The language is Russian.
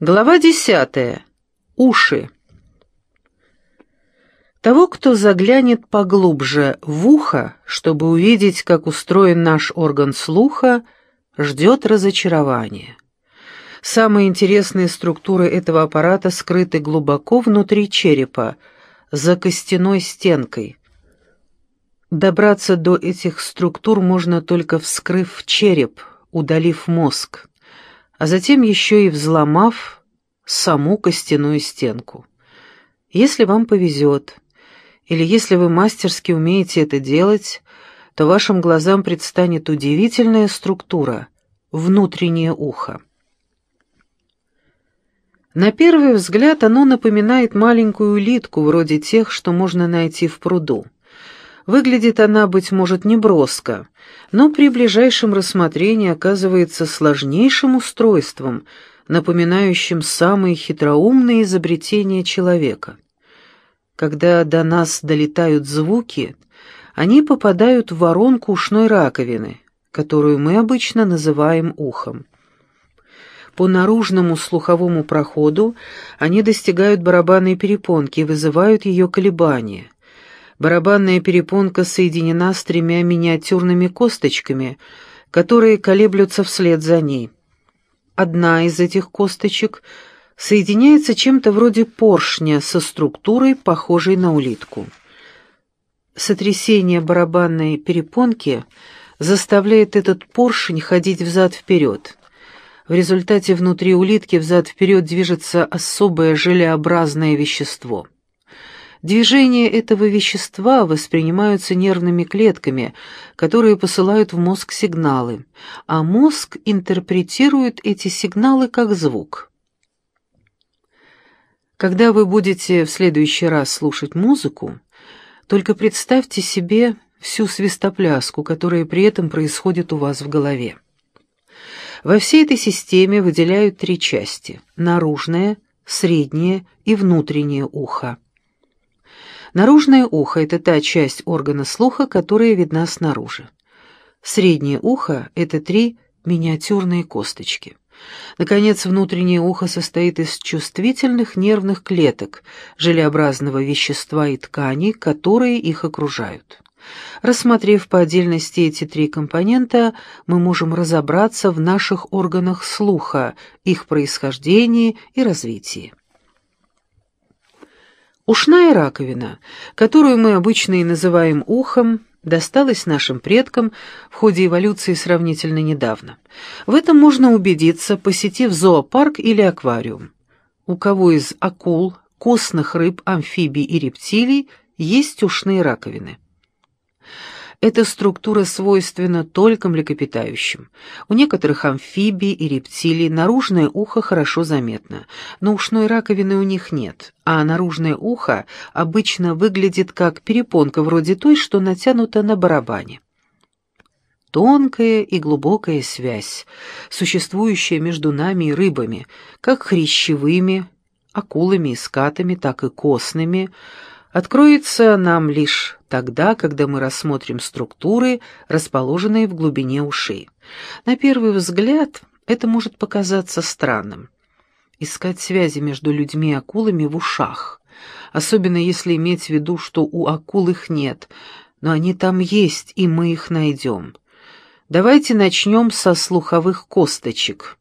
Глава десятая. Уши. Того, кто заглянет поглубже в ухо, чтобы увидеть, как устроен наш орган слуха, ждет разочарование. Самые интересные структуры этого аппарата скрыты глубоко внутри черепа, за костяной стенкой. Добраться до этих структур можно только вскрыв череп, удалив мозг а затем еще и взломав саму костяную стенку. Если вам повезет, или если вы мастерски умеете это делать, то вашим глазам предстанет удивительная структура — внутреннее ухо. На первый взгляд оно напоминает маленькую улитку, вроде тех, что можно найти в пруду. Выглядит она, быть может, неброско, но при ближайшем рассмотрении оказывается сложнейшим устройством, напоминающим самые хитроумные изобретения человека. Когда до нас долетают звуки, они попадают в воронку ушной раковины, которую мы обычно называем ухом. По наружному слуховому проходу они достигают барабанной перепонки и вызывают ее колебания – Барабанная перепонка соединена с тремя миниатюрными косточками, которые колеблются вслед за ней. Одна из этих косточек соединяется чем-то вроде поршня со структурой, похожей на улитку. Сотрясение барабанной перепонки заставляет этот поршень ходить взад-вперед. В результате внутри улитки взад-вперед движется особое желеобразное вещество. Движения этого вещества воспринимаются нервными клетками, которые посылают в мозг сигналы, а мозг интерпретирует эти сигналы как звук. Когда вы будете в следующий раз слушать музыку, только представьте себе всю свистопляску, которая при этом происходит у вас в голове. Во всей этой системе выделяют три части – наружное, среднее и внутреннее ухо. Наружное ухо – это та часть органа слуха, которая видна снаружи. Среднее ухо – это три миниатюрные косточки. Наконец, внутреннее ухо состоит из чувствительных нервных клеток, желеобразного вещества и тканей, которые их окружают. Рассмотрев по отдельности эти три компонента, мы можем разобраться в наших органах слуха, их происхождении и развитии. Ушная раковина, которую мы обычно и называем ухом, досталась нашим предкам в ходе эволюции сравнительно недавно. В этом можно убедиться, посетив зоопарк или аквариум. У кого из акул, костных рыб, амфибий и рептилий есть ушные раковины? Эта структура свойственна только млекопитающим. У некоторых амфибий и рептилий наружное ухо хорошо заметно, но ушной раковины у них нет, а наружное ухо обычно выглядит как перепонка вроде той, что натянута на барабане. Тонкая и глубокая связь, существующая между нами и рыбами, как хрящевыми, акулами и скатами, так и костными – откроется нам лишь тогда, когда мы рассмотрим структуры, расположенные в глубине ушей. На первый взгляд это может показаться странным. Искать связи между людьми и акулами в ушах, особенно если иметь в виду, что у акул их нет, но они там есть, и мы их найдем. Давайте начнем со слуховых косточек.